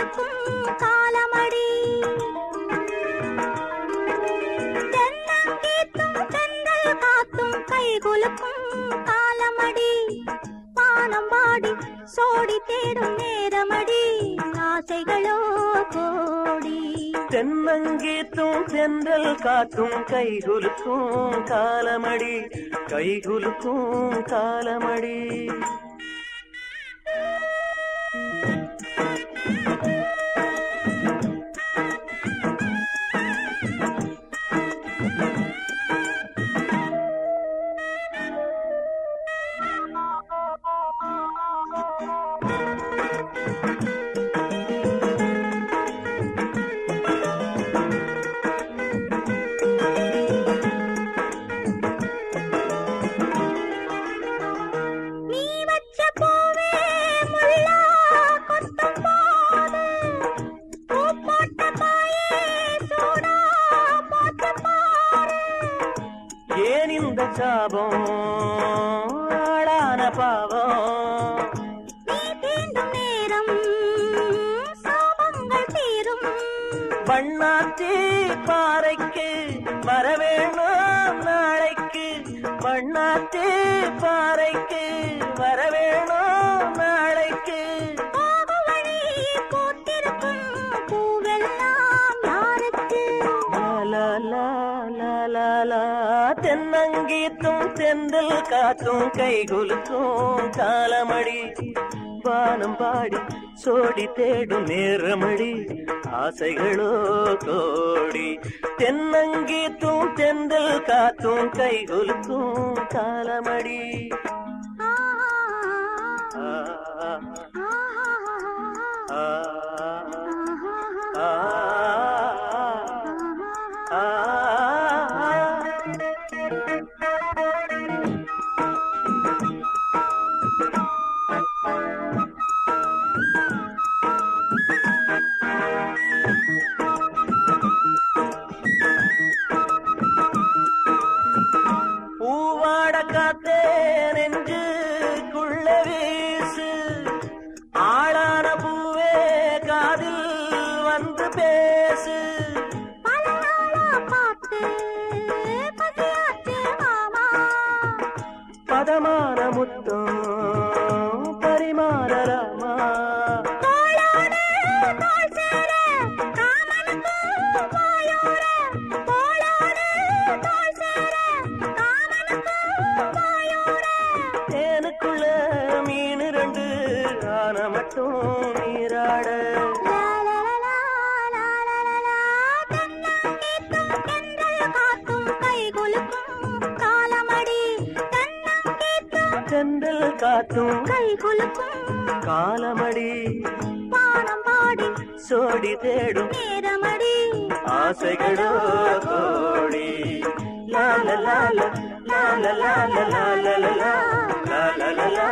இருக்கும் காலமடி தென்னங்கீத்தும் தென்றல் காத்தும் கை குலுக்கும் காலமடி. பானம் பாடி சோடி தேடும் நேரமடி. ஆசைகளோ கோடி. தென்னங்கீத்தும் தென்றல் காத்தும் கைகுலுக்கும் காலமடி. கைகுலுக்கும் காலமடி. ஏன் இந்த சாபம்? ஆளான பாவம். பண்ணாச்சி பாறைக்கு வரவேணும் நாளைக்கு. பண்ணாச்சி தென்னங்கீத்தும் தென்றல் காத்தும் கைகுலுக்கும் காலமடி. வானம் பாடி சோடி தேடும் நேரமடி. ஆசைகளோ கோடி. தென்னங்கீத்தும் தென்றல் காத்தும் கைகுலுக்கும் காலமடி. சேர காமனுக்கு வாயோர தேனுக்குள்ள மீன் ரெண்டு ஆன மட்டும் தென்றல் காத்தும் கைகுலுக்கும் காலமடி வானம் பாடி சோடி தேடும் நேரமடி ஆசைகளோ கோடி லா லா லா லா லா லா லா லா லா லா லா லா லா